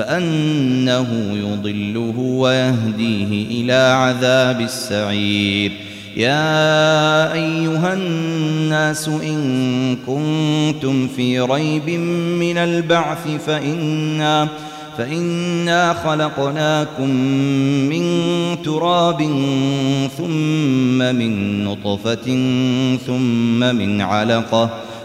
فأنه يضله ويهديه إلى عذاب السعير يا أيها الناس إن كنتم في ريب من البعث فإنا فإنا خلقناكم من تراب ثم من نطفة ثم من علقة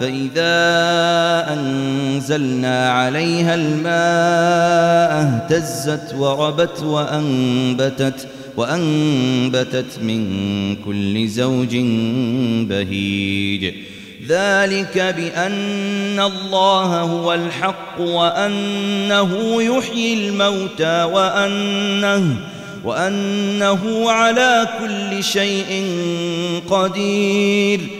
فإذا أنزلنا عليها الماء اهتزت وربت وأنبتت وأنبتت من كل زوج بهيج. ذلك بأن الله هو الحق وأنه يحيي الموتى وأنه وأنه على كل شيء قدير.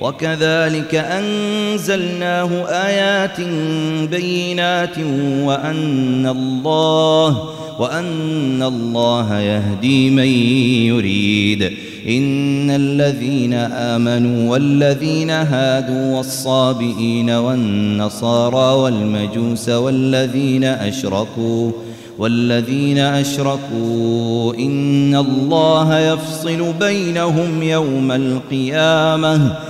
وكذلك أنزلناه آيات بينات وأن الله وأن الله يهدي من يريد. إن الذين آمنوا والذين هادوا والصابئين والنصارى والمجوس والذين أشركوا والذين أشركوا إن الله يفصل بينهم يوم القيامة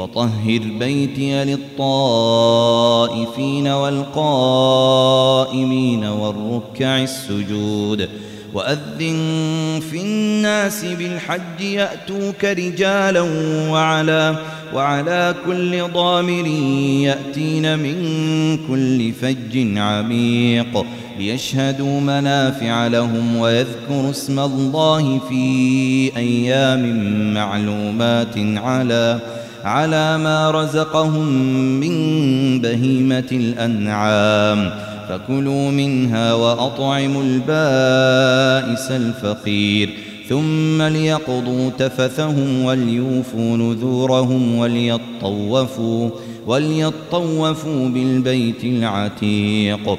وطهر بيتي للطائفين والقائمين والركع السجود وأذن في الناس بالحج يأتوك رجالا وعلى وعلى كل ضامر يأتين من كل فج عميق ليشهدوا منافع لهم ويذكروا اسم الله في أيام معلومات على على ما رزقهم من بهيمة الأنعام. فكلوا منها وأطعموا البائس الفقير. ثم ليقضوا تفثهم وليوفوا نذورهم وليطوفوا وليطوفوا بالبيت العتيق.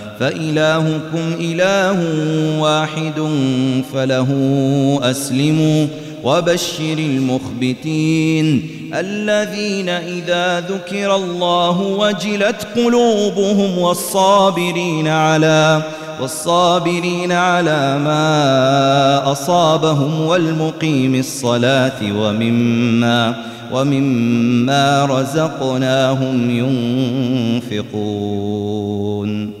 فإلهكم إله واحد فله أسلموا وبشر المخبتين الذين إذا ذكر الله وجلت قلوبهم والصابرين على والصابرين على ما أصابهم والمقيم الصلاة ومما ومما رزقناهم ينفقون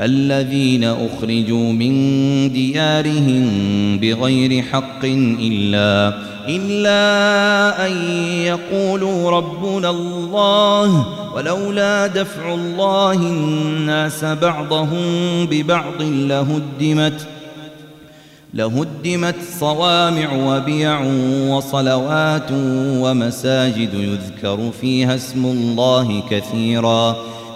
الذين أخرجوا من ديارهم بغير حق إلا إلا أن يقولوا ربنا الله ولولا دفع الله الناس بعضهم ببعض لهدمت لهدمت صوامع وبيع وصلوات ومساجد يذكر فيها اسم الله كثيراً.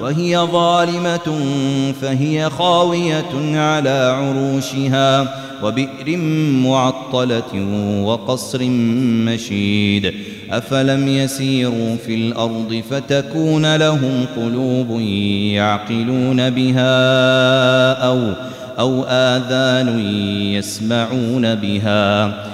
وهي ظالمة فهي خاوية على عروشها وبئر معطلة وقصر مشيد. أفلم يسيروا في الأرض فتكون لهم قلوب يعقلون بها أو أو آذان يسمعون بها.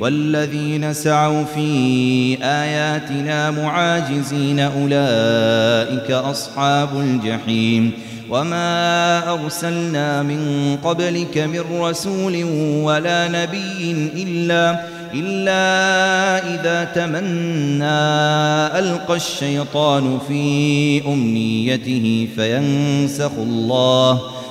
والذين سعوا في آياتنا معاجزين أولئك أصحاب الجحيم وما أرسلنا من قبلك من رسول ولا نبي إلا إلا إذا تمنى ألقى الشيطان في أمنيته فينسخ الله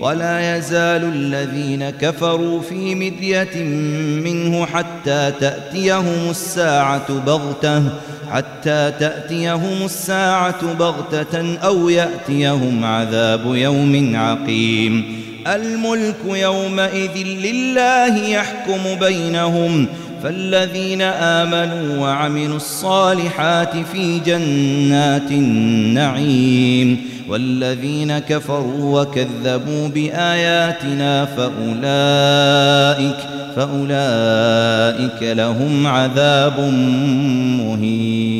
ولا يزال الذين كفروا في مذية منه حتى تأتيهم الساعة بغتة حتى تأتيهم الساعة بغتة أو يأتيهم عذاب يوم عقيم. الملك يومئذ لله يحكم بينهم فالذين آمنوا وعملوا الصالحات في جنات النعيم والذين كفروا وكذبوا بآياتنا فأولئك فأولئك لهم عذاب مهين.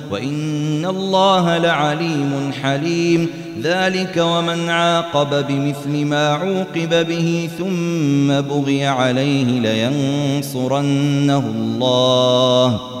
وإن الله لعليم حليم. ذلك ومن عاقب بمثل ما عوقب به ثم بغي عليه لينصرنه الله.